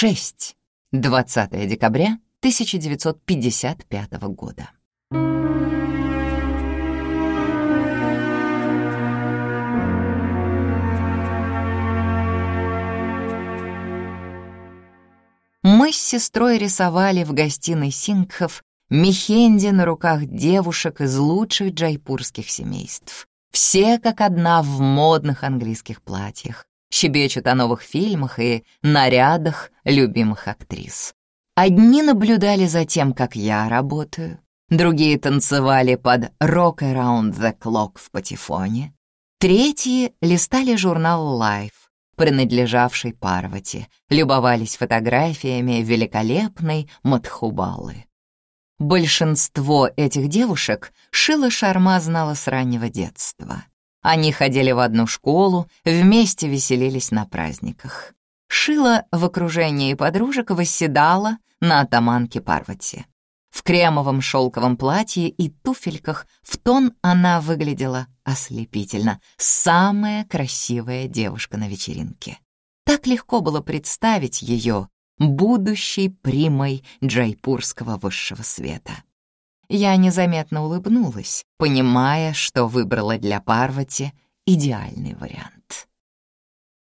6. 20 декабря 1955 года. Мы с сестрой рисовали в гостиной Сингхов мехенди на руках девушек из лучших джайпурских семейств. Все как одна в модных английских платьях, щебечут о новых фильмах и нарядах любимых актрис. Одни наблюдали за тем, как я работаю, другие танцевали под «Rock Around the Clock» в патефоне, третьи листали журнал Life, принадлежавший Парвати, любовались фотографиями великолепной Мадхубалы. Большинство этих девушек Шила Шарма знала с раннего детства. Они ходили в одну школу, вместе веселились на праздниках. Шила в окружении подружек восседала на атаманке Парвати. В кремовом шелковом платье и туфельках в тон она выглядела ослепительно. Самая красивая девушка на вечеринке. Так легко было представить ее будущей примой джайпурского высшего света. Я незаметно улыбнулась, понимая, что выбрала для Парвати идеальный вариант.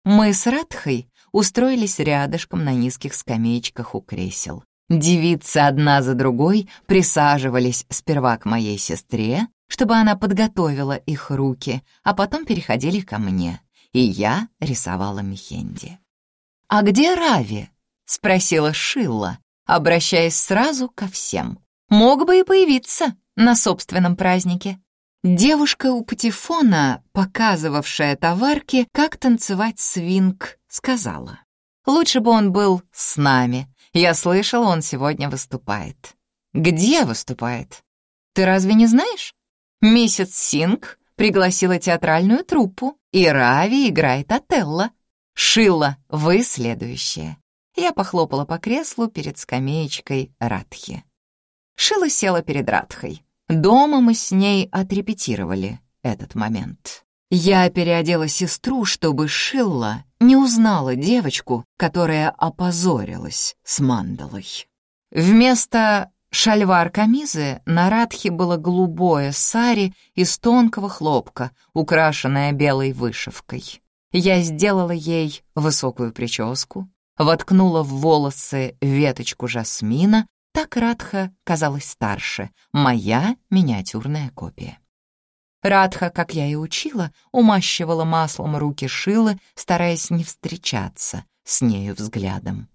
Мы с Радхой устроились рядышком на низких скамеечках у кресел. Девицы одна за другой присаживались сперва к моей сестре, чтобы она подготовила их руки, а потом переходили ко мне, и я рисовала Мехенди. «А где Рави?» — спросила Шилла, обращаясь сразу ко всем мог бы и появиться на собственном празднике. Девушка у патефона, показывавшая товарке, как танцевать свинг, сказала. «Лучше бы он был с нами. Я слышала, он сегодня выступает». «Где выступает? Ты разве не знаешь? Месяц Синг пригласила театральную труппу, и Рави играет Отелло. Шила, вы следующая». Я похлопала по креслу перед скамеечкой Радхи. Шила села перед Радхой. Дома мы с ней отрепетировали этот момент. Я переодела сестру, чтобы Шилла не узнала девочку, которая опозорилась с мандалой. Вместо шальвар-камизы на Радхе было голубое сари из тонкого хлопка, украшенное белой вышивкой. Я сделала ей высокую прическу, воткнула в волосы веточку жасмина так Радха казалась старше, моя миниатюрная копия. Радха, как я и учила, умащивала маслом руки Шилы, стараясь не встречаться с нею взглядом.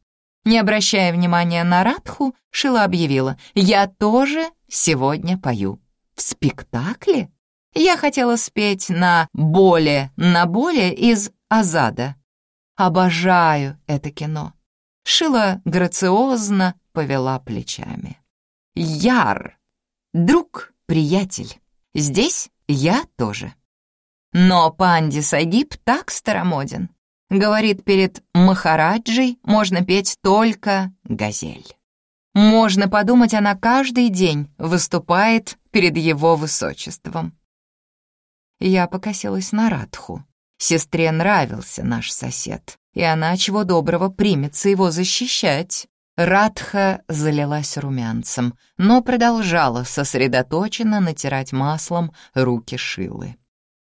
Не обращая внимания на Радху, Шила объявила, «Я тоже сегодня пою. В спектакле?» Я хотела спеть на «Боле на боле» из «Азада». Обожаю это кино. Шила грациозно повела плечами. Яр, друг, приятель. Здесь я тоже. Но Панди Сагиб так старомоден. Говорит, перед Махараджей можно петь только газель. Можно подумать, она каждый день выступает перед его высочеством. Я покосилась на Радху. Сестре нравился наш сосед, и она чего доброго примется его защищать. Радха залилась румянцем, но продолжала сосредоточенно натирать маслом руки Шилы.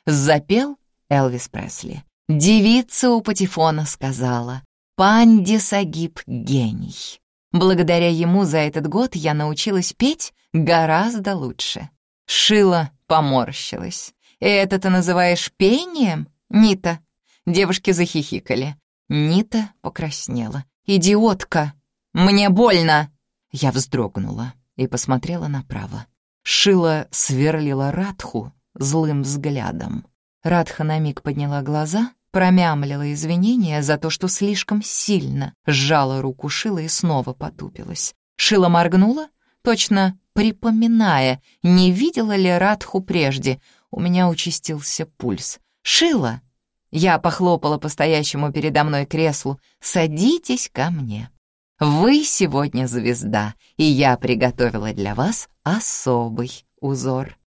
Запел Элвис Пресли. Девица у патефона сказала, «Панди Сагиб — гений». Благодаря ему за этот год я научилась петь гораздо лучше. Шила поморщилась. «Это ты называешь пением, Нита?» Девушки захихикали. Нита покраснела. «Идиотка!» «Мне больно!» Я вздрогнула и посмотрела направо. Шила сверлила Радху злым взглядом. Радха на миг подняла глаза, промямлила извинения за то, что слишком сильно сжала руку Шила и снова потупилась. Шила моргнула, точно припоминая, не видела ли Радху прежде. У меня участился пульс. «Шила!» Я похлопала по стоящему передо мной креслу. «Садитесь ко мне!» Вы сегодня звезда, и я приготовила для вас особый узор.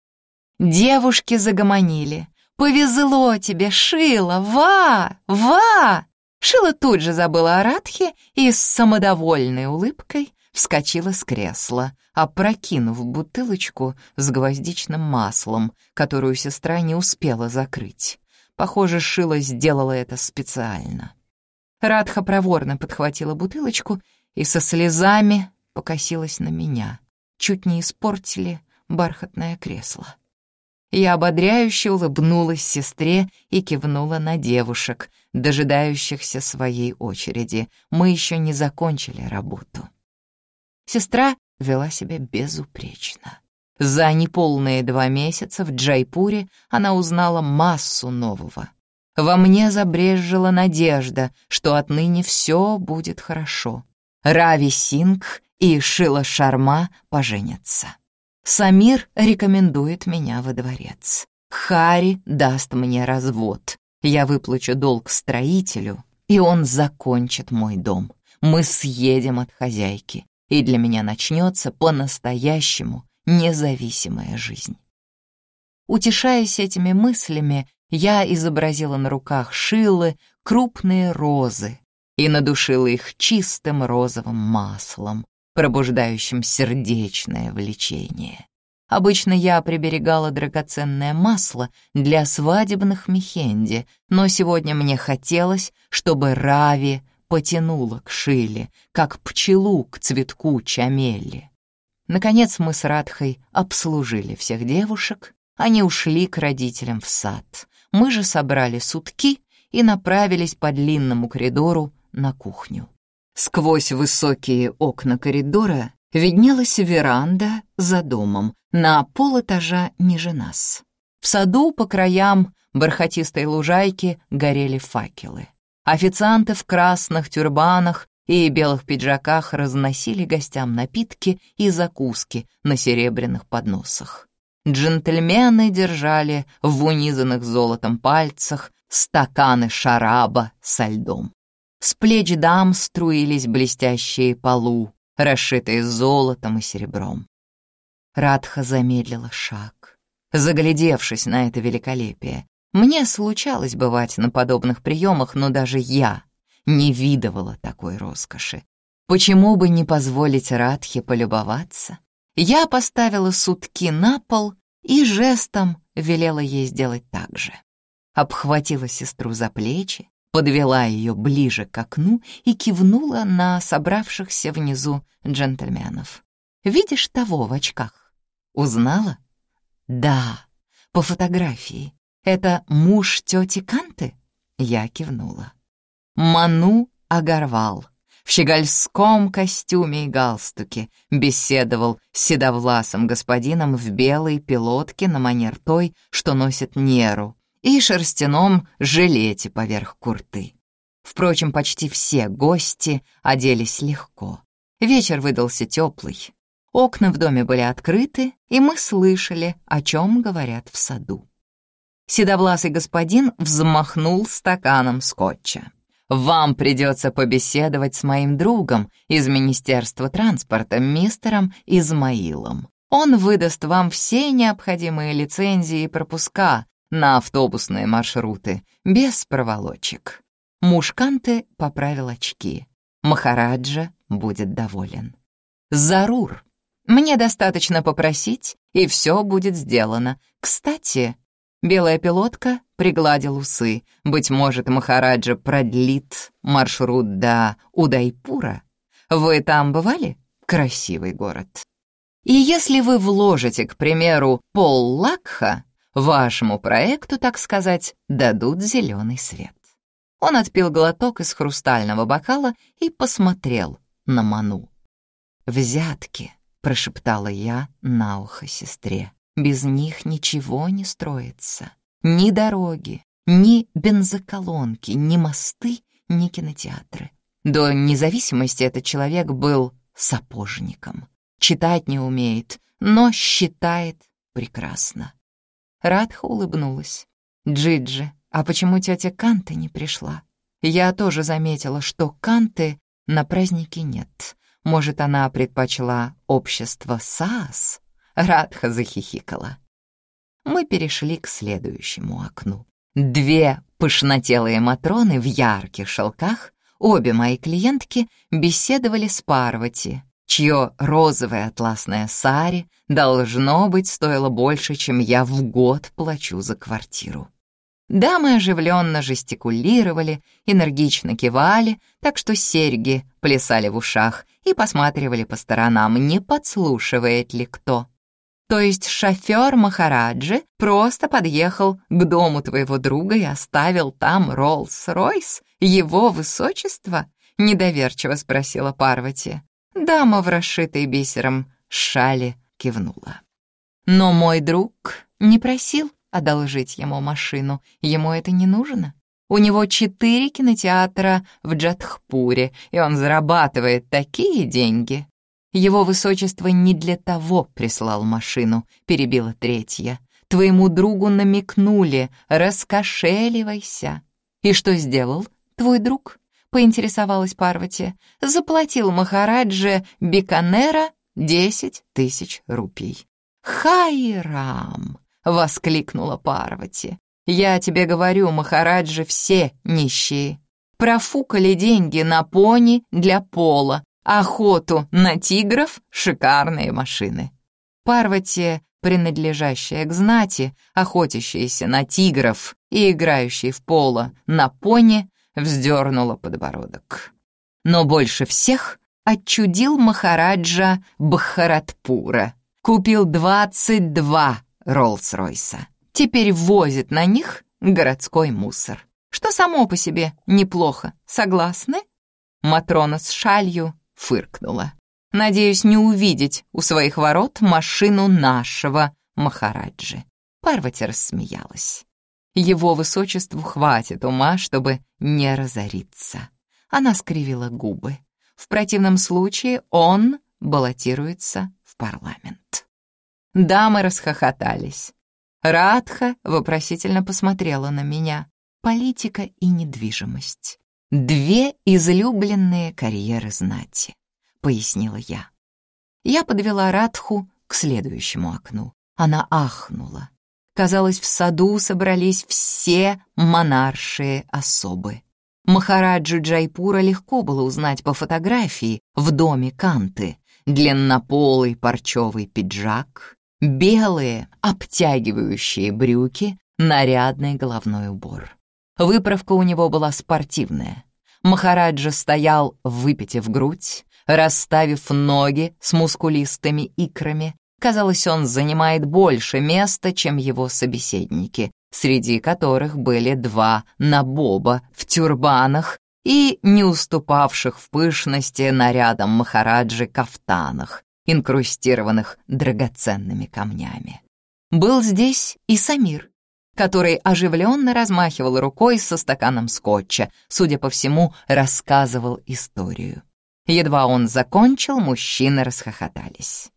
Девушки загомонили. «Повезло тебе, Шила! Ва! Ва!» Шила тут же забыла о Радхе и с самодовольной улыбкой вскочила с кресла, опрокинув бутылочку с гвоздичным маслом, которую сестра не успела закрыть. Похоже, Шила сделала это специально. Радха проворно подхватила бутылочку и со слезами покосилась на меня. Чуть не испортили бархатное кресло. Я ободряюще улыбнулась сестре и кивнула на девушек, дожидающихся своей очереди. Мы еще не закончили работу. Сестра вела себя безупречно. За неполные два месяца в Джайпуре она узнала массу нового. Во мне забрежжила надежда, что отныне все будет хорошо. Рави Сингх и Шила Шарма поженятся. Самир рекомендует меня во дворец. Хари даст мне развод. Я выплачу долг строителю, и он закончит мой дом. Мы съедем от хозяйки, и для меня начнется по-настоящему независимая жизнь. Утешаясь этими мыслями, я изобразила на руках Шилы крупные розы и надушила их чистым розовым маслом, пробуждающим сердечное влечение. Обычно я приберегала драгоценное масло для свадебных мехенди, но сегодня мне хотелось, чтобы Рави потянула к Шиле, как пчелу к цветку чамели. Наконец мы с Радхой обслужили всех девушек, они ушли к родителям в сад. Мы же собрали сутки и направились по длинному коридору на кухню. Сквозь высокие окна коридора виднелась веранда за домом, на полэтажа ниже нас. В саду по краям бархатистой лужайки горели факелы. Официанты в красных тюрбанах и белых пиджаках разносили гостям напитки и закуски на серебряных подносах. Джентльмены держали в унизанных золотом пальцах стаканы шараба со льдом. С плеч дам струились блестящие полу, расшитые золотом и серебром. Радха замедлила шаг, заглядевшись на это великолепие. Мне случалось бывать на подобных приемах, но даже я не видывала такой роскоши. Почему бы не позволить Радхе полюбоваться? Я поставила сутки на пол и жестом велела ей сделать так же. Обхватила сестру за плечи, подвела ее ближе к окну и кивнула на собравшихся внизу джентльменов. «Видишь того в очках? Узнала?» «Да, по фотографии. Это муж тети Канты?» Я кивнула. Ману Агарвал в щегольском костюме и галстуке беседовал с седовласым господином в белой пилотке на манер той, что носит Неру, и шерстяном жилете поверх курты. Впрочем, почти все гости оделись легко. Вечер выдался теплый. Окна в доме были открыты, и мы слышали, о чем говорят в саду. Седовласый господин взмахнул стаканом скотча. «Вам придется побеседовать с моим другом из Министерства транспорта, мистером Измаилом. Он выдаст вам все необходимые лицензии и пропуска на автобусные маршруты, без проволочек. Мушканте поправил очки. Махараджа будет доволен. Зарур, мне достаточно попросить, и все будет сделано. Кстати, белая пилотка пригладил усы. Быть может, Махараджа продлит маршрут до Удайпура. Вы там бывали? Красивый город. И если вы вложите, к примеру, пол лакха, Вашему проекту, так сказать, дадут зеленый свет. Он отпил глоток из хрустального бокала и посмотрел на Ману. «Взятки», — прошептала я на ухо сестре. «Без них ничего не строится. Ни дороги, ни бензоколонки, ни мосты, ни кинотеатры. До независимости этот человек был сапожником. Читать не умеет, но считает прекрасно. Радха улыбнулась. «Джиджи, а почему тетя Канты не пришла?» Я тоже заметила, что Канты на празднике нет. Может, она предпочла общество САС? Радха захихикала. Мы перешли к следующему окну. Две Пышнотелые матроны в ярких шелках, обе мои клиентки беседовали с Парвати, чье розовое атласное сари, должно быть, стоило больше, чем я в год плачу за квартиру. Дамы оживленно жестикулировали, энергично кивали, так что серьги плясали в ушах и посматривали по сторонам, не подслушивает ли кто. То есть шофер Махараджи просто подъехал к дому твоего друга и оставил там Роллс-Ройс, его высочество? Недоверчиво спросила Парвати. Дама в расшитой бисером шале кивнула. Но мой друг не просил одолжить ему машину. Ему это не нужно. У него четыре кинотеатра в Джатхпуре, и он зарабатывает такие деньги. Его высочество не для того прислал машину, перебила третья. Твоему другу намекнули, раскошеливайся. И что сделал твой друг? Поинтересовалась Парвати. Заплатил Махарадже Биканера десять тысяч рупий. Хайрам! — воскликнула Парвати. «Я тебе говорю, Махараджи все нищие. Профукали деньги на пони для пола, охоту на тигров — шикарные машины». Парвати, принадлежащая к знати, охотящаяся на тигров и играющая в поло на пони, вздернула подбородок. Но больше всех отчудил Махараджа Бхаратпура. Купил двадцать два Роллс-Ройса. Теперь возит на них городской мусор. Что само по себе неплохо, согласны? Матрона с шалью фыркнула. Надеюсь не увидеть у своих ворот машину нашего Махараджи. Парвати рассмеялась. Его высочеству хватит ума, чтобы не разориться. Она скривила губы. В противном случае он баллотируется в парламент. Дамы расхохотались. Радха вопросительно посмотрела на меня. Политика и недвижимость. Две излюбленные карьеры знати, пояснила я. Я подвела Радху к следующему окну. Она ахнула. Казалось, в саду собрались все монаршие особы. Махараджу Джайпура легко было узнать по фотографии в доме Канты. Длиннополый парчевый пиджак, белые обтягивающие брюки, нарядный головной убор. Выправка у него была спортивная. Махараджа стоял, выпитив грудь, расставив ноги с мускулистыми икрами. Казалось, он занимает больше места, чем его собеседники, среди которых были два набоба в тюрбанах и не уступавших в пышности нарядам Махараджи кафтанах, инкрустированных драгоценными камнями. Был здесь и Самир, который оживленно размахивал рукой со стаканом скотча, судя по всему, рассказывал историю. Едва он закончил, мужчины расхохотались.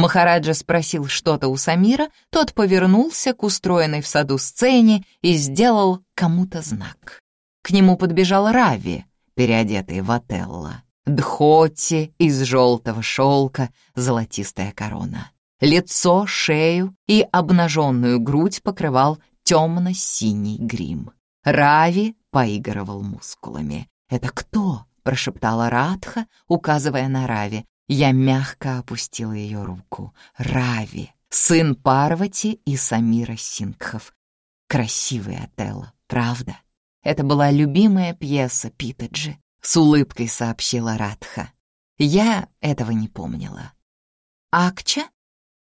Махараджа спросил что-то у Самира, тот повернулся к устроенной в саду сцене и сделал кому-то знак. К нему подбежал Рави, переодетый в Отелло. Дхоти из желтого шелка, золотистая корона. Лицо, шею и обнаженную грудь покрывал темно-синий грим. Рави поигрывал мускулами. «Это кто?» — прошептала Радха, указывая на Рави. Я мягко опустила ее руку. «Рави, сын Парвати и Самира Сингхов. Красивый Отелло, правда?» Это была любимая пьеса Питаджи. — с улыбкой сообщила Радха. Я этого не помнила. Акча,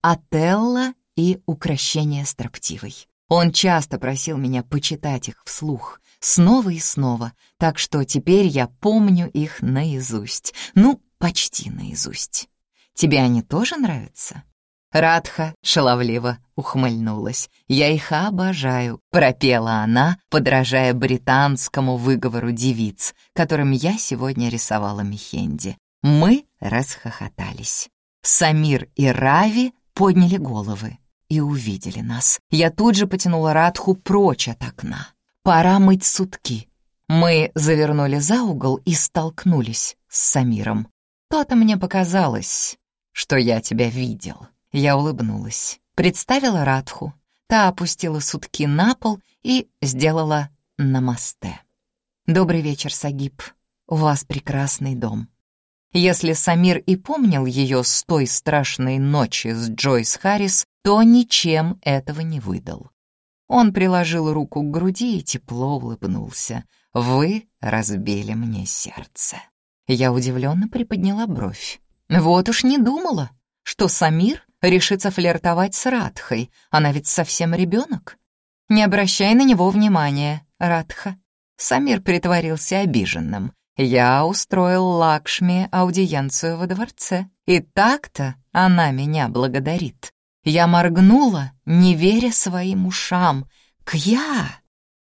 Отелло и Укращение строптивой. Он часто просил меня почитать их вслух, снова и снова, так что теперь я помню их наизусть. Ну, почти наизусть. Тебе они тоже нравятся? Радха шаловливо ухмыльнулась. «Я их обожаю», — пропела она, подражая британскому выговору девиц, которым я сегодня рисовала Мехенди. Мы расхохотались. Самир и Рави подняли головы и увидели нас. Я тут же потянула Радху прочь от окна. «Пора мыть сутки». Мы завернули за угол и столкнулись с Самиром. То-то мне показалось, что я тебя видел. Я улыбнулась, представила Радху. Та опустила сутки на пол и сделала намасте. Добрый вечер, Сагиб. У вас прекрасный дом. Если Самир и помнил ее с той страшной ночи с Джойс Харрис, то ничем этого не выдал. Он приложил руку к груди и тепло улыбнулся. «Вы разбили мне сердце». Я удивленно приподняла бровь. Вот уж не думала, что Самир решится флиртовать с Радхой. Она ведь совсем ребенок. Не обращай на него внимания, Радха. Самир притворился обиженным. Я устроил Лакшми аудиенцию во дворце. И так-то она меня благодарит. Я моргнула, не веря своим ушам. «Кья!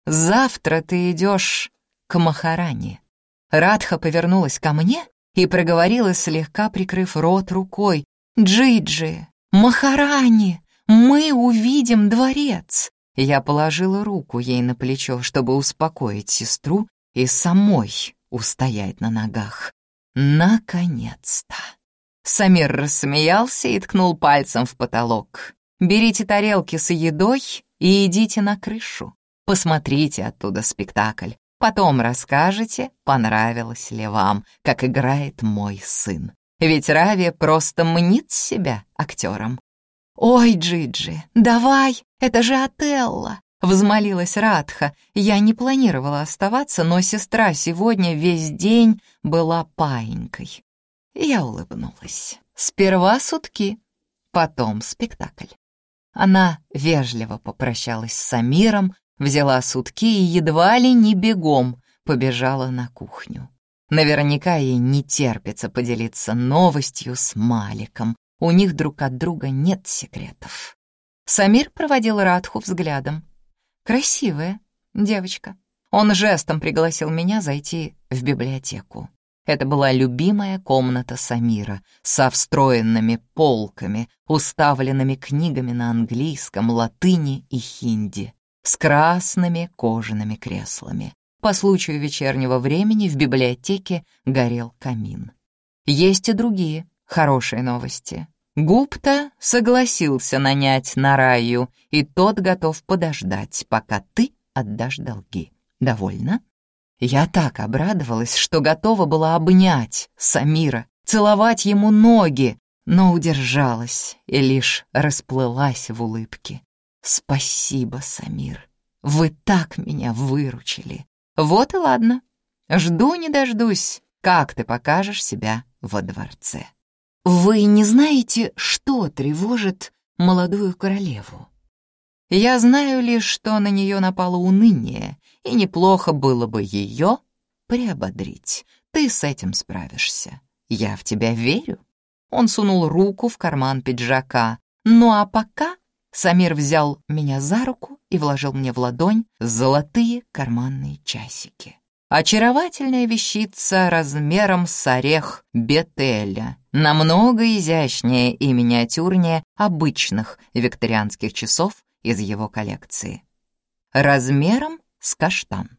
Завтра ты идешь к Махаране». Радха повернулась ко мне и проговорила, слегка прикрыв рот рукой. «Джиджи, Махарани, мы увидим дворец!» Я положила руку ей на плечо, чтобы успокоить сестру и самой устоять на ногах. Наконец-то! Самир рассмеялся и ткнул пальцем в потолок. «Берите тарелки с едой и идите на крышу. Посмотрите оттуда спектакль. Потом расскажете, понравилось ли вам, как играет мой сын. Ведь Рави просто мнит себя актером. «Ой, Джиджи, давай, это же Отелло!» — взмолилась Радха. Я не планировала оставаться, но сестра сегодня весь день была паинькой. Я улыбнулась. Сперва сутки, потом спектакль. Она вежливо попрощалась с Самиром, взяла сутки и едва ли не бегом побежала на кухню. Наверняка ей не терпится поделиться новостью с Маликом. У них друг от друга нет секретов. Самир проводил Радху взглядом. «Красивая девочка». Он жестом пригласил меня зайти в библиотеку. Это была любимая комната Самира со встроенными полками, уставленными книгами на английском, латыни и хинди, с красными кожаными креслами. По случаю вечернего времени в библиотеке горел камин. Есть и другие хорошие новости. Гупта согласился нанять Нараю, и тот готов подождать, пока ты отдашь долги. Довольно? Я так обрадовалась, что готова была обнять Самира, целовать ему ноги, но удержалась и лишь расплылась в улыбке. «Спасибо, Самир, вы так меня выручили. Вот и ладно, жду не дождусь, как ты покажешь себя во дворце». «Вы не знаете, что тревожит молодую королеву?» «Я знаю лишь, что на нее напало уныние, и неплохо было бы ее приободрить. Ты с этим справишься. Я в тебя верю». Он сунул руку в карман пиджака. «Ну а пока...» Самир взял меня за руку и вложил мне в ладонь золотые карманные часики. Очаровательная вещица размером с орех Бетеля, намного изящнее и миниатюрнее обычных викторианских часов из его коллекции. Размером с каштан.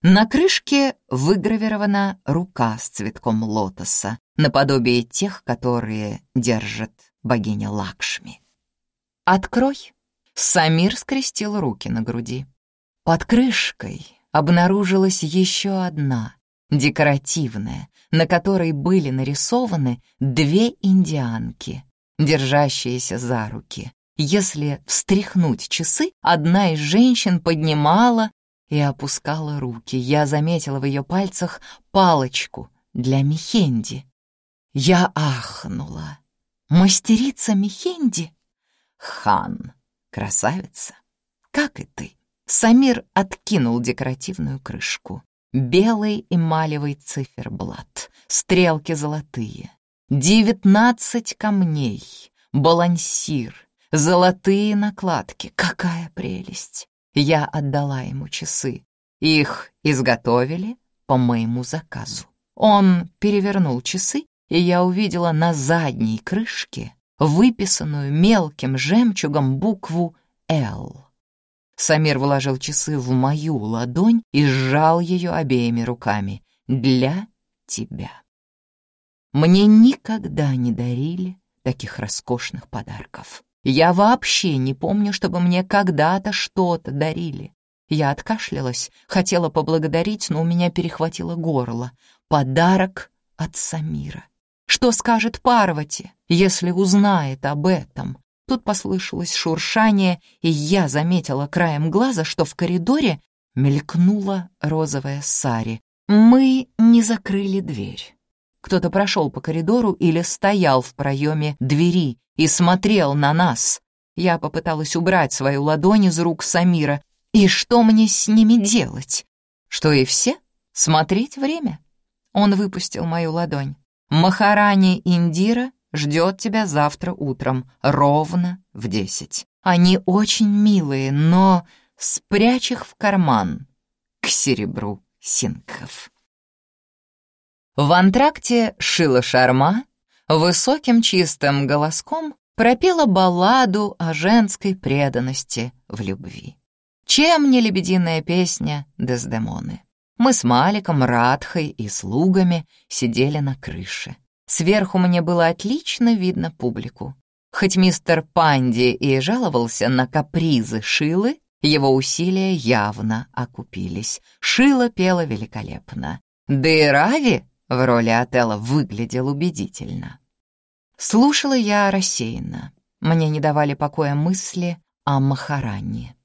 На крышке выгравирована рука с цветком лотоса, наподобие тех, которые держит богиня Лакшми. «Открой!» Самир скрестил руки на груди. Под крышкой обнаружилась еще одна, декоративная, на которой были нарисованы две индианки, держащиеся за руки. Если встряхнуть часы, одна из женщин поднимала и опускала руки. Я заметила в ее пальцах палочку для Мехенди. Я ахнула. Мастерица Мехенди? Хан, красавица, как и ты. Самир откинул декоративную крышку. Белый эмалевый циферблат, стрелки золотые, девятнадцать камней, балансир, золотые накладки. Какая прелесть! Я отдала ему часы. Их изготовили по моему заказу. Он перевернул часы, и я увидела на задней крышке выписанную мелким жемчугом букву «Л». Самир вложил часы в мою ладонь и сжал ее обеими руками. «Для тебя». Мне никогда не дарили таких роскошных подарков. Я вообще не помню, чтобы мне когда-то что-то дарили. Я откашлялась, хотела поблагодарить, но у меня перехватило горло. Подарок от Самира. Что скажет Парвати, если узнает об этом? Тут послышалось шуршание, и я заметила краем глаза, что в коридоре мелькнула розовая сари. Мы не закрыли дверь. Кто-то прошел по коридору или стоял в проеме двери и смотрел на нас. Я попыталась убрать свою ладонь из рук Самира. И что мне с ними делать? Что и все? Смотреть время? Он выпустил мою ладонь. Махарани Индира ждет тебя завтра утром, ровно в десять. Они очень милые, но спрячь их в карман к серебру синков. В антракте Шила Шарма высоким чистым голоском пропела балладу о женской преданности в любви. Чем не лебединая песня Дездемоны? Мы с Маликом, Радхой и слугами сидели на крыше. Сверху мне было отлично видно публику. Хоть мистер Панди и жаловался на капризы Шилы, его усилия явно окупились. Шила пела великолепно. Да и Рави в роли Отелла выглядел убедительно. Слушала я рассеянно. Мне не давали покоя мысли о Махаране.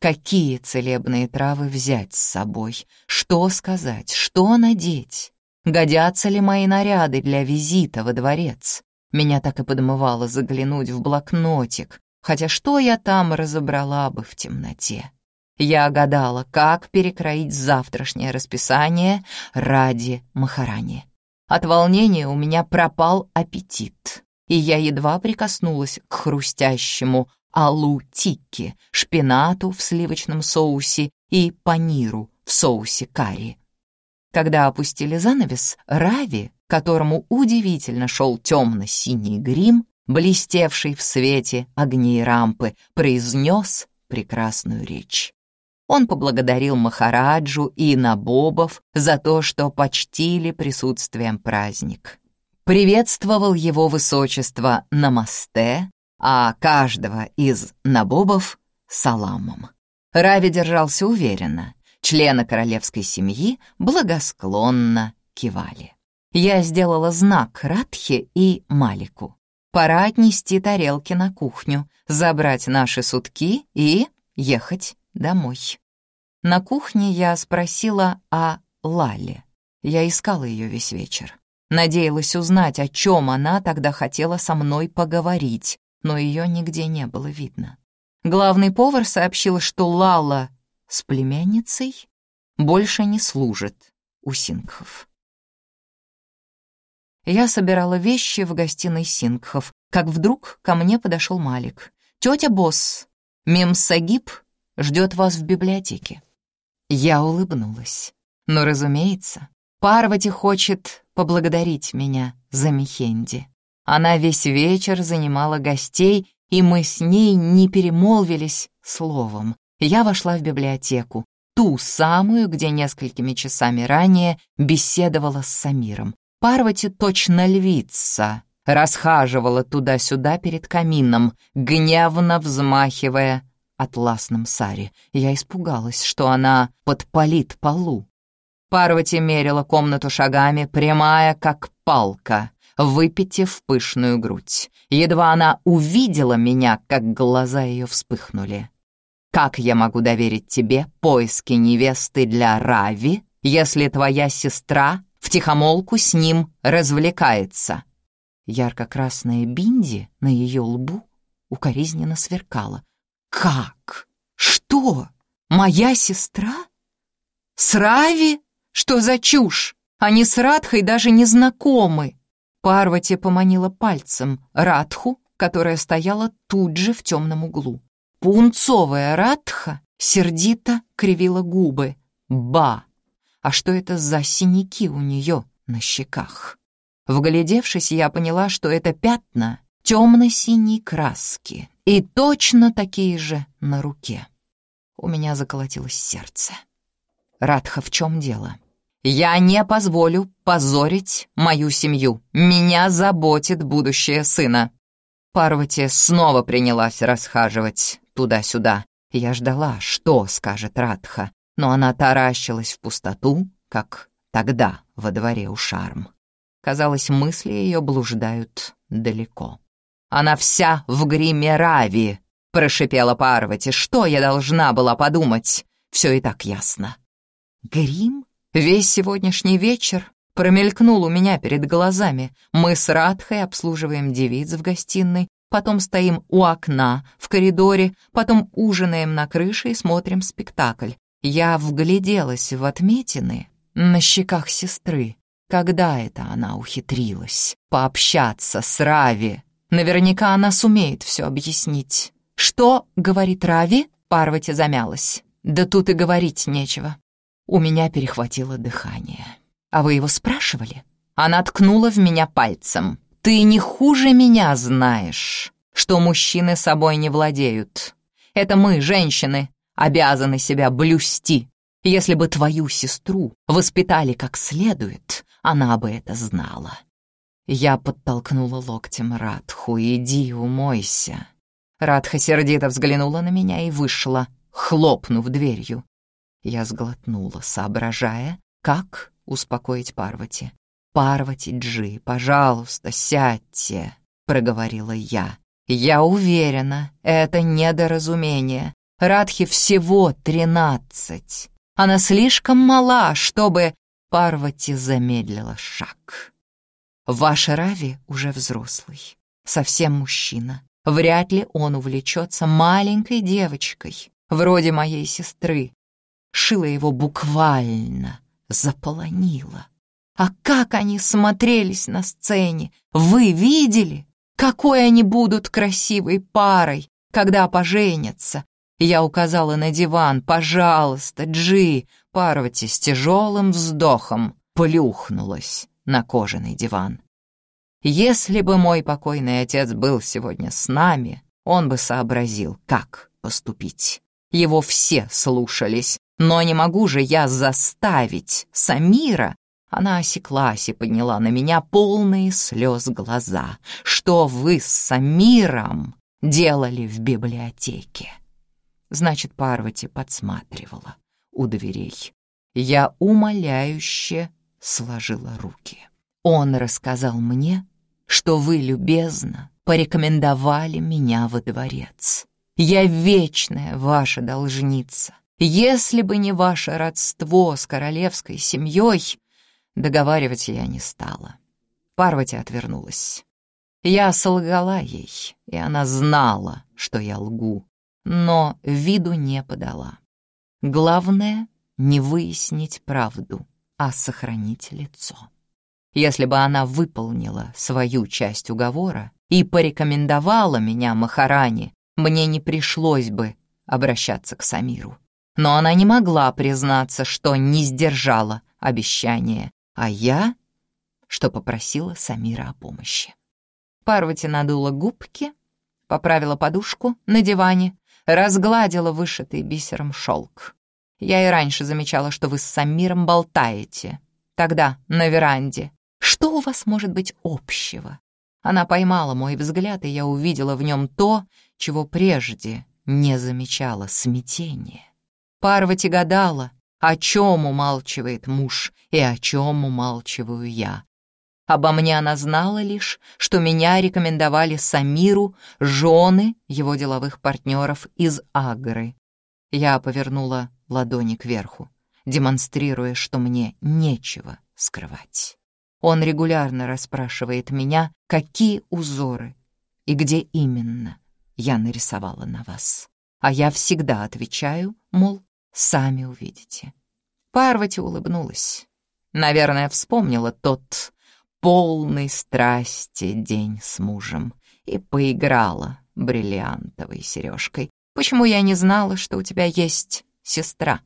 Какие целебные травы взять с собой? Что сказать? Что надеть? Годятся ли мои наряды для визита во дворец? Меня так и подмывало заглянуть в блокнотик, хотя что я там разобрала бы в темноте? Я гадала, как перекроить завтрашнее расписание ради Махарани. От волнения у меня пропал аппетит, и я едва прикоснулась к хрустящему алу-тикки, шпинату в сливочном соусе и паниру в соусе карри. Когда опустили занавес, Рави, которому удивительно шел темно-синий грим, блестевший в свете огней рампы, произнес прекрасную речь. Он поблагодарил Махараджу и Набобов за то, что почтили присутствием праздник. Приветствовал его высочество Намасте, а каждого из Набобов — саламом. Рави держался уверенно. Члены королевской семьи благосклонно кивали. Я сделала знак Радхе и Малику. Пора отнести тарелки на кухню, забрать наши сутки и ехать домой. На кухне я спросила о Лале. Я искала ее весь вечер. Надеялась узнать, о чем она тогда хотела со мной поговорить, но ее нигде не было видно. Главный повар сообщил, что Лала с племянницей больше не служит у Сингхов. Я собирала вещи в гостиной Сингхов, как вдруг ко мне подошел Малик. «Тетя Босс, Мемсагиб ждет вас в библиотеке». Я улыбнулась. Но, разумеется, Парвати хочет поблагодарить меня за Михенди. Она весь вечер занимала гостей, и мы с ней не перемолвились словом. Я вошла в библиотеку, ту самую, где несколькими часами ранее беседовала с Самиром. Парвати точно львица, расхаживала туда-сюда перед камином, гневно взмахивая атласном саре. Я испугалась, что она подпалит полу. Парвати мерила комнату шагами, прямая, как палка, выпитив пышную грудь. Едва она увидела меня, как глаза ее вспыхнули. «Как я могу доверить тебе поиски невесты для Рави, если твоя сестра втихомолку с ним развлекается?» Ярко-красная бинди на ее лбу укоризненно сверкала. «Как? Что? Моя сестра? С Рави? Что за чушь? Они с Радхой даже не знакомы!» Парвати поманила пальцем Радху, которая стояла тут же в темном углу. Пунцовая Радха сердито кривила губы. «Ба! А что это за синяки у нее на щеках?» Вглядевшись, я поняла, что это пятна темно-синей краски и точно такие же на руке. У меня заколотилось сердце. Радха, в чем дело? Я не позволю позорить мою семью. Меня заботит будущее сына. Парвати снова принялась расхаживать туда-сюда. Я ждала, что скажет Радха, но она таращилась в пустоту, как тогда во дворе у Шарм. Казалось, мысли ее блуждают далеко. «Она вся в гриме Рави!» — прошипела Парвати. «Что я должна была подумать? Все и так ясно». «Грим? Весь сегодняшний вечер промелькнул у меня перед глазами. Мы с Радхой обслуживаем девиц в гостиной, потом стоим у окна, в коридоре, потом ужинаем на крыше и смотрим спектакль. Я вгляделась в отметины на щеках сестры. Когда это она ухитрилась пообщаться с Рави? Наверняка она сумеет все объяснить. «Что?» — говорит Рави, Парвати замялась. «Да тут и говорить нечего». У меня перехватило дыхание. «А вы его спрашивали?» Она ткнула в меня пальцем. «Ты не хуже меня знаешь, что мужчины собой не владеют. Это мы, женщины, обязаны себя блюсти. Если бы твою сестру воспитали как следует, она бы это знала». Я подтолкнула локтем Радху. «Иди, умойся». Радха сердито взглянула на меня и вышла, хлопнув дверью. Я сглотнула, соображая, как успокоить Парвати. «Парвати Джи, пожалуйста, сядьте», — проговорила я. «Я уверена, это недоразумение. Радхи всего тринадцать. Она слишком мала, чтобы...» Парвати замедлила шаг. «Ваш Рави уже взрослый, совсем мужчина. Вряд ли он увлечется маленькой девочкой, вроде моей сестры. Шила его буквально, заполонила. А как они смотрелись на сцене! Вы видели? Какой они будут красивой парой, когда поженятся! Я указала на диван. «Пожалуйста, Джи!» Парвати с тяжелым вздохом плюхнулась на кожаный диван. Если бы мой покойный отец был сегодня с нами, он бы сообразил, как поступить. Его все слушались, но не могу же я заставить Самира она осеклась и подняла на меня полные слез глаза. «Что вы с Самиром делали в библиотеке?» Значит, Парвати подсматривала у дверей. Я умоляюще сложила руки. Он рассказал мне, что вы любезно порекомендовали меня во дворец. Я вечная ваша должница. Если бы не ваше родство с королевской семьей, Договаривать я не стала. Парвати отвернулась. Я солгала ей, и она знала, что я лгу, но виду не подала. Главное — не выяснить правду, а сохранить лицо. Если бы она выполнила свою часть уговора и порекомендовала меня Махарани, мне не пришлось бы обращаться к Самиру. Но она не могла признаться, что не сдержала обещание, а я, что попросила Самира о помощи. Парвати надула губки, поправила подушку на диване, разгладила вышитый бисером шелк. Я и раньше замечала, что вы с Самиром болтаете. Тогда, на веранде. Что у вас может быть общего? Она поймала мой взгляд, и я увидела в нем то, чего прежде не замечала — смятение. Парвати гадала, о чем умалчивает муж и о чем умалчиваю я. Обо мне она знала лишь, что меня рекомендовали Самиру жены его деловых партнеров из Агры. Я повернула ладони кверху, демонстрируя, что мне нечего скрывать. Он регулярно расспрашивает меня, какие узоры и где именно я нарисовала на вас. А я всегда отвечаю, мол, Сами увидите». Парвати улыбнулась. Наверное, вспомнила тот полный страсти день с мужем и поиграла бриллиантовой сережкой. «Почему я не знала, что у тебя есть сестра?»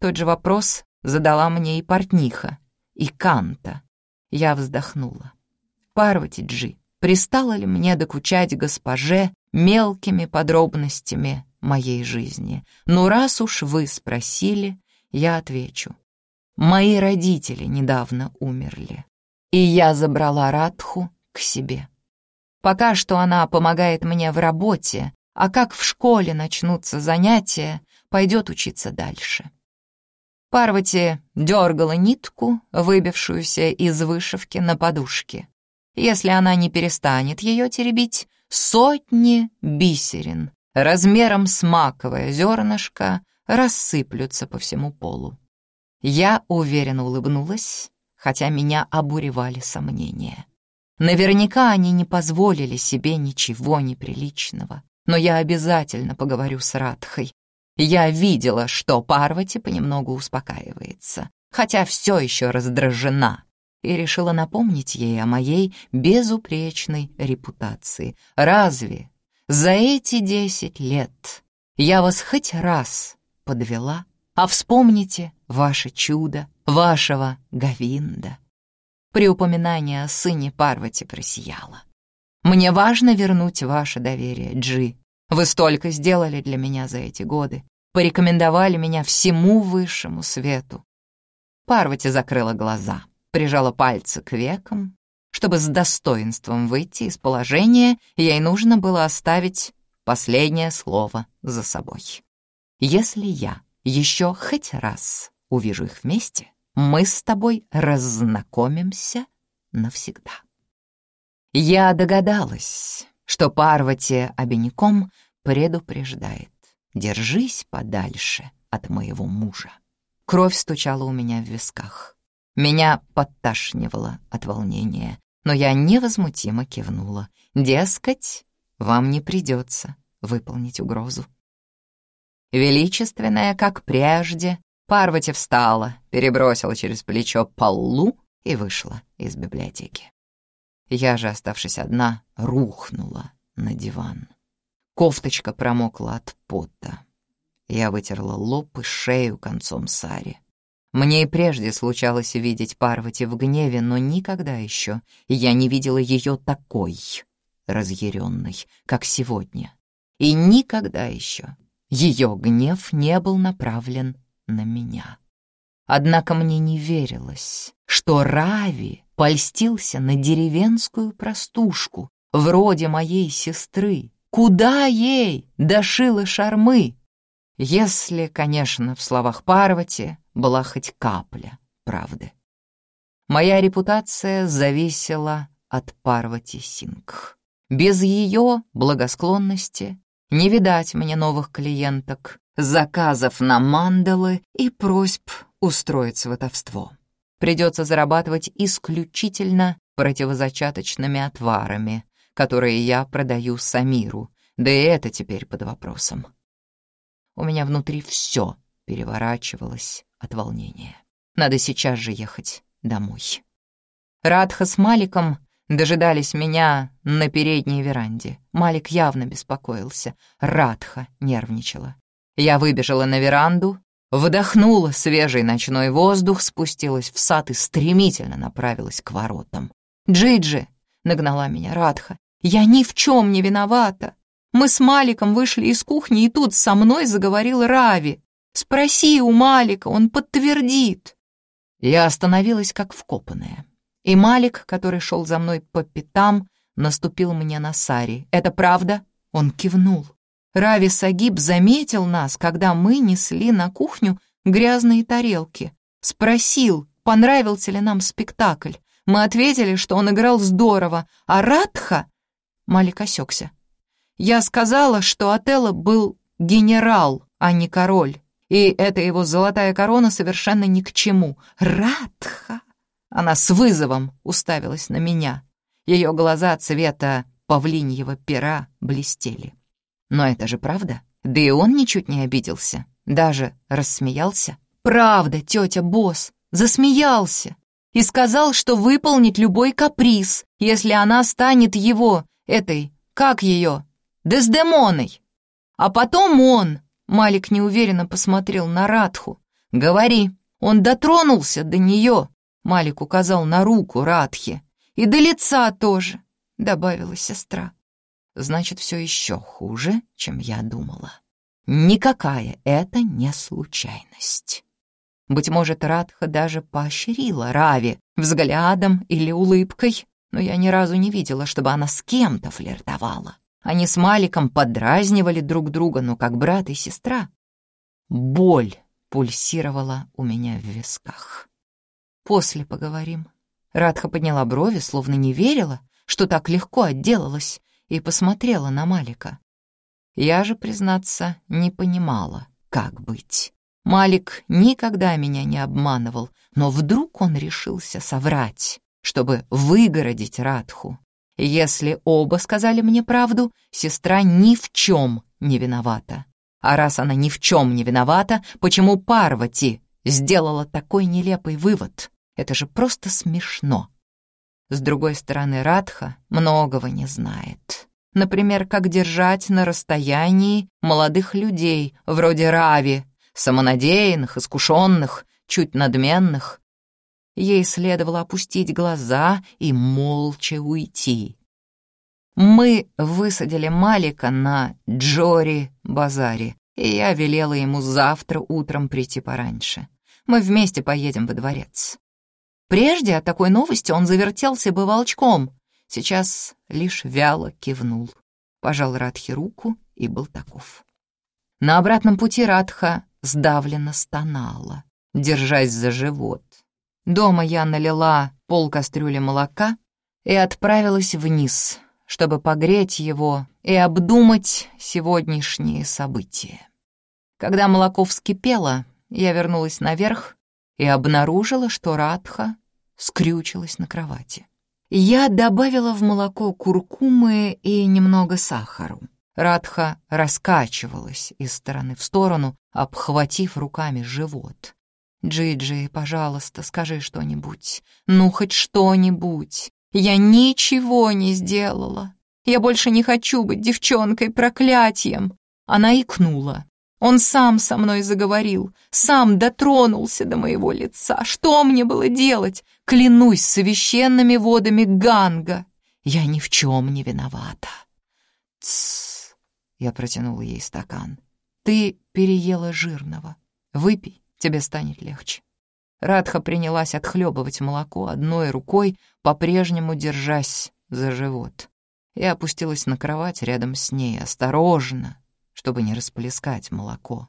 Тот же вопрос задала мне и портниха, и Канта. Я вздохнула. «Парвати Джи, пристало ли мне докучать госпоже мелкими подробностями моей жизни. Но раз уж вы спросили, я отвечу. Мои родители недавно умерли, и я забрала Радху к себе. Пока что она помогает мне в работе, а как в школе начнутся занятия, пойдет учиться дальше. Парвати дергала нитку, выбившуюся из вышивки на подушке. Если она не перестанет ее теребить, сотни бисерин размером с маковое зернышко рассыплются по всему полу. Я уверенно улыбнулась, хотя меня обуревали сомнения. Наверняка они не позволили себе ничего неприличного, но я обязательно поговорю с Радхой. Я видела, что Парвати понемногу успокаивается, хотя все еще раздражена, и решила напомнить ей о моей безупречной репутации. Разве за эти десять лет я вас хоть раз подвела? А вспомните ваше чудо, вашего Гавинда. При упоминании о сыне Парвати просияла. Мне важно вернуть ваше доверие, Джи. Вы столько сделали для меня за эти годы, порекомендовали меня всему высшему свету. Парвати закрыла глаза, прижала пальцы к векам чтобы с достоинством выйти из положения, ей нужно было оставить последнее слово за собой. Если я еще хоть раз увижу их вместе, мы с тобой раззнакомимся навсегда. Я догадалась, что Парвати обиняком предупреждает. Держись подальше от моего мужа. Кровь стучала у меня в висках. Меня подташнивало от волнения, но я невозмутимо кивнула. Дескать, вам не придется выполнить угрозу. Величественная, как прежде, Парвати встала, перебросила через плечо полу и вышла из библиотеки. Я же, оставшись одна, рухнула на диван. Кофточка промокла от пота. Я вытерла лоб и шею концом сари. Мне и прежде случалось видеть Парвати в гневе, но никогда еще я не видела ее такой разъяренной, как сегодня. И никогда еще ее гнев не был направлен на меня. Однако мне не верилось, что Рави польстился на деревенскую простушку, вроде моей сестры. Куда ей дошила шармы? Если, конечно, в словах Парвати была хоть капля правды. Моя репутация зависела от Парвати Сингх. Без ее благосклонности не видать мне новых клиенток, заказов на мандалы и просьб устроить сватовство. Придется зарабатывать исключительно противозачаточными отварами, которые я продаю Самиру, да и это теперь под вопросом. У меня внутри все переворачивалось от волнения. Надо сейчас же ехать домой. Радха с Маликом дожидались меня на передней веранде. Малик явно беспокоился, Радха нервничала. Я выбежала на веранду, вдохнула свежий ночной воздух, спустилась в сад и стремительно направилась к воротам. «Джиджи!» — нагнала меня Радха. «Я ни в чем не виновата. Мы с Маликом вышли из кухни, и тут со мной заговорил Рави. Спроси у Малика, он подтвердит. Я остановилась как вкопанная. И Малик, который шел за мной по пятам, наступил мне на Сари. «Это правда?» Он кивнул. Рави Сагиб заметил нас, когда мы несли на кухню грязные тарелки. Спросил, понравился ли нам спектакль. Мы ответили, что он играл здорово, а Радха... Малик осекся. Я сказала, что Отелло был генерал, а не король, и эта его золотая корона совершенно ни к чему. Радха! Она с вызовом уставилась на меня. Ее глаза цвета павлиньего пера блестели. Но это же правда. Да и он ничуть не обиделся, даже рассмеялся. «Правда, тетя Босс, засмеялся и сказал, что выполнит любой каприз, если она станет его, этой, как ее, Дездемоной. А потом он, Малик неуверенно посмотрел на Радху. Говори, он дотронулся до нее, Малик указал на руку Радхи. И до лица тоже, добавила сестра. Значит, все еще хуже, чем я думала. Никакая это не случайность. Быть может, Радха даже поощрила Рави взглядом или улыбкой, но я ни разу не видела, чтобы она с кем-то флиртовала. Они с Маликом подразнивали друг друга, но как брат и сестра. Боль пульсировала у меня в висках. «После поговорим». Радха подняла брови, словно не верила, что так легко отделалась, и посмотрела на Малика. Я же, признаться, не понимала, как быть. Малик никогда меня не обманывал, но вдруг он решился соврать, чтобы выгородить Радху. Если оба сказали мне правду, сестра ни в чем не виновата. А раз она ни в чем не виновата, почему Парвати сделала такой нелепый вывод? Это же просто смешно. С другой стороны, Радха многого не знает. Например, как держать на расстоянии молодых людей, вроде Рави, самонадеянных, искушенных, чуть надменных. Ей следовало опустить глаза и молча уйти. Мы высадили Малика на Джори-базаре, и я велела ему завтра утром прийти пораньше. Мы вместе поедем во дворец. Прежде от такой новости он завертелся бы волчком, сейчас лишь вяло кивнул, пожал Радхе руку и был таков. На обратном пути Радха сдавленно стонала, держась за живот. Дома я налила пол кастрюли молока и отправилась вниз, чтобы погреть его и обдумать сегодняшние события. Когда молоко вскипело, я вернулась наверх и обнаружила, что Радха скрючилась на кровати. Я добавила в молоко куркумы и немного сахару. Радха раскачивалась из стороны в сторону, обхватив руками живот. «Джиджи, пожалуйста, скажи что-нибудь. Ну, хоть что-нибудь. Я ничего не сделала. Я больше не хочу быть девчонкой проклятием». Она икнула. Он сам со мной заговорил, сам дотронулся до моего лица. Что мне было делать? Клянусь священными водами Ганга. Я ни в чем не виновата. Тссс. Я протянула ей стакан. Ты переела жирного. Выпей, тебе станет легче. Радха принялась отхлебывать молоко одной рукой, по-прежнему держась за живот. Я опустилась на кровать рядом с ней, осторожно, чтобы не расплескать молоко.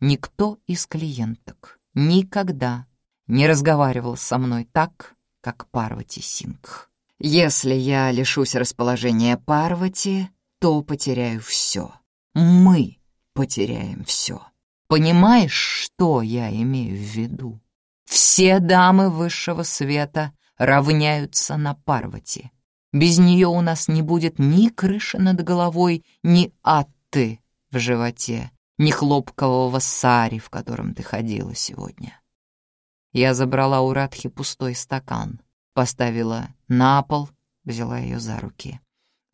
Никто из клиенток никогда не разговаривал со мной так, как Парвати Сингх. Если я лишусь расположения Парвати, то потеряю все. Мы потеряем все. Понимаешь, что я имею в виду? Все дамы высшего света равняются на Парвати. Без нее у нас не будет ни крыши над головой, ни атты в животе, ни хлопкового сари, в котором ты ходила сегодня. Я забрала у Радхи пустой стакан, поставила на пол, взяла ее за руки.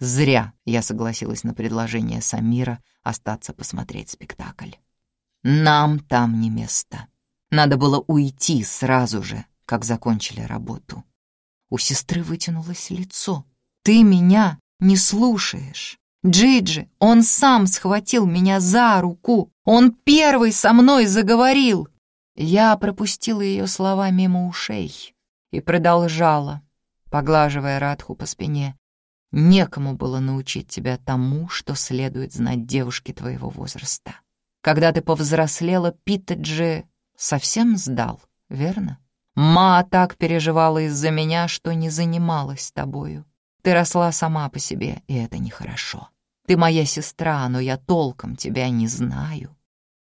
Зря я согласилась на предложение Самира остаться посмотреть спектакль. Нам там не место. Надо было уйти сразу же, как закончили работу. У сестры вытянулось лицо. «Ты меня не слушаешь. Джиджи, он сам схватил меня за руку. Он первый со мной заговорил. Я пропустила ее слова мимо ушей и продолжала, поглаживая Радху по спине. Некому было научить тебя тому, что следует знать девушке твоего возраста. Когда ты повзрослела, Питаджи совсем сдал, верно? Ма так переживала из-за меня, что не занималась тобою. Ты росла сама по себе, и это нехорошо. Ты моя сестра, но я толком тебя не знаю.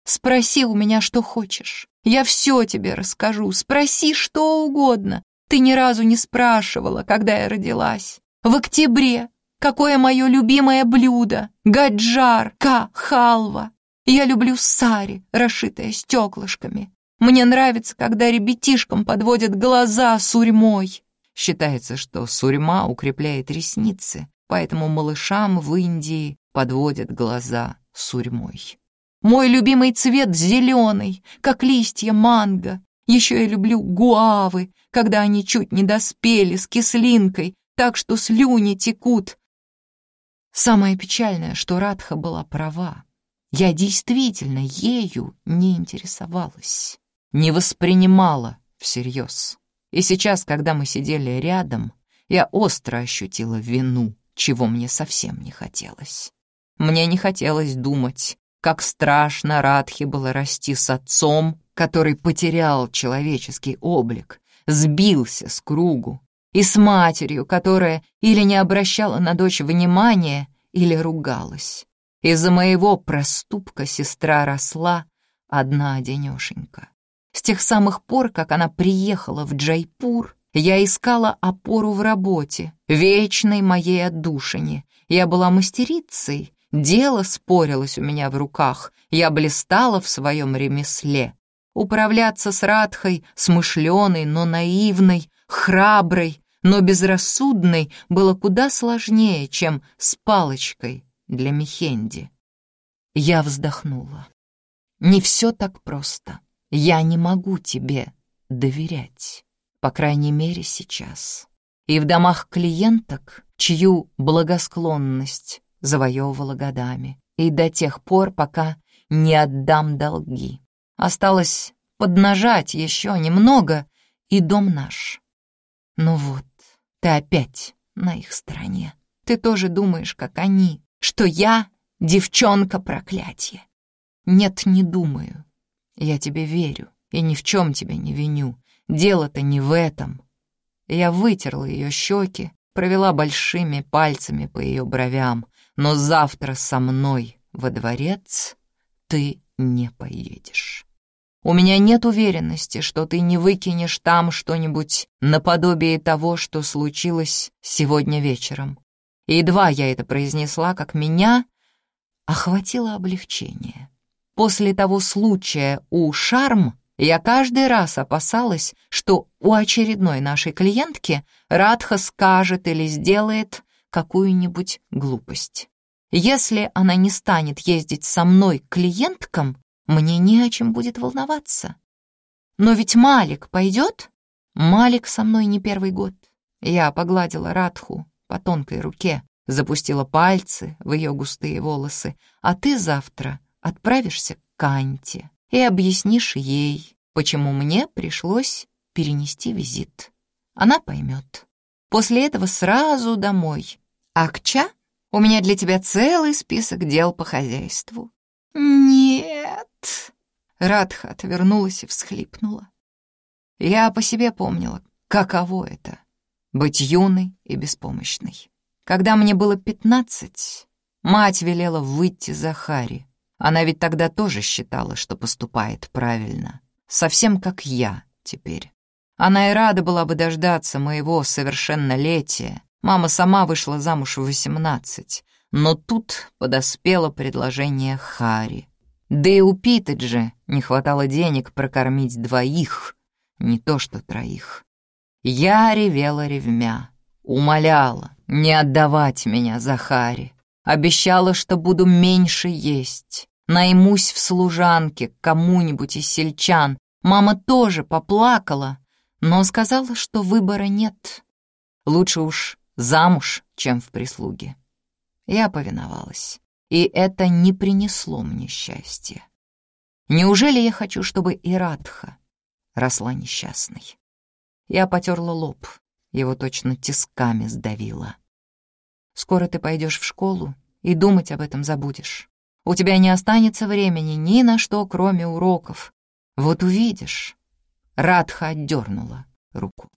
Спроси у меня, что хочешь. Я все тебе расскажу. Спроси что угодно. Ты ни разу не спрашивала, когда я родилась. В октябре. Какое мое любимое блюдо? Гаджар, ка, халва. Я люблю сари, расшитое стеклышками. Мне нравится, когда ребятишкам подводят глаза сурьмой. Считается, что сурьма укрепляет ресницы, поэтому малышам в Индии подводят глаза сурьмой. Мой любимый цвет зеленый, как листья манго. Еще я люблю гуавы, когда они чуть не доспели с кислинкой, так что слюни текут. Самое печальное, что Радха была права. Я действительно ею не интересовалась, не воспринимала всерьез. И сейчас, когда мы сидели рядом, я остро ощутила вину чего мне совсем не хотелось. Мне не хотелось думать, как страшно Радхе было расти с отцом, который потерял человеческий облик, сбился с кругу, и с матерью, которая или не обращала на дочь внимания, или ругалась. Из-за моего проступка сестра росла одна-одинешенька. С тех самых пор, как она приехала в Джайпур, я искала опору в работе, вечной моей отдушине. Я была мастерицей, дело спорилось у меня в руках, я блистала в своем ремесле. Управляться с Радхой, смышленой, но наивной, храброй, но безрассудной было куда сложнее, чем с палочкой для Мехенди. Я вздохнула. Не все так просто. Я не могу тебе доверять по крайней мере сейчас. И в домах клиенток, чью благосклонность завоевывала годами, и до тех пор, пока не отдам долги. Осталось поднажать еще немного, и дом наш. Ну вот, ты опять на их стороне. Ты тоже думаешь, как они, что я девчонка проклятие. Нет, не думаю. Я тебе верю и ни в чем тебя не виню. Дело-то не в этом. Я вытерла ее щеки, провела большими пальцами по ее бровям, но завтра со мной во дворец ты не поедешь. У меня нет уверенности, что ты не выкинешь там что-нибудь наподобие того, что случилось сегодня вечером. И едва я это произнесла, как меня охватило облегчение. После того случая у Шарм я каждый раз опасалась, что у очередной нашей клиентки Радха скажет или сделает какую-нибудь глупость. Если она не станет ездить со мной к клиенткам, мне не о чем будет волноваться. Но ведь Малик пойдет? Малик со мной не первый год. Я погладила Радху по тонкой руке, запустила пальцы в ее густые волосы, а ты завтра отправишься к Канте и объяснишь ей, почему мне пришлось перенести визит. Она поймет. После этого сразу домой. Акча, у меня для тебя целый список дел по хозяйству. Нет. Радха отвернулась и всхлипнула. Я по себе помнила, каково это — быть юной и беспомощной. Когда мне было пятнадцать, мать велела выйти за Хари. Она ведь тогда тоже считала, что поступает правильно. Совсем как я теперь. Она и рада была бы дождаться моего совершеннолетия. Мама сама вышла замуж в восемнадцать. Но тут подоспело предложение Хари. Да и у Питеджи не хватало денег прокормить двоих, не то что троих. Я ревела ревмя, умоляла не отдавать меня за Хари, обещала, что буду меньше есть, Наймусь в служанке к кому-нибудь из сельчан. Мама тоже поплакала, но сказала, что выбора нет. Лучше уж замуж, чем в прислуге. Я повиновалась, и это не принесло мне счастья. Неужели я хочу, чтобы Ирадха росла несчастной? Я потерла лоб, его точно тисками сдавило. Скоро ты пойдешь в школу и думать об этом забудешь. У тебя не останется времени ни на что, кроме уроков. Вот увидишь. Радха отдернула руку.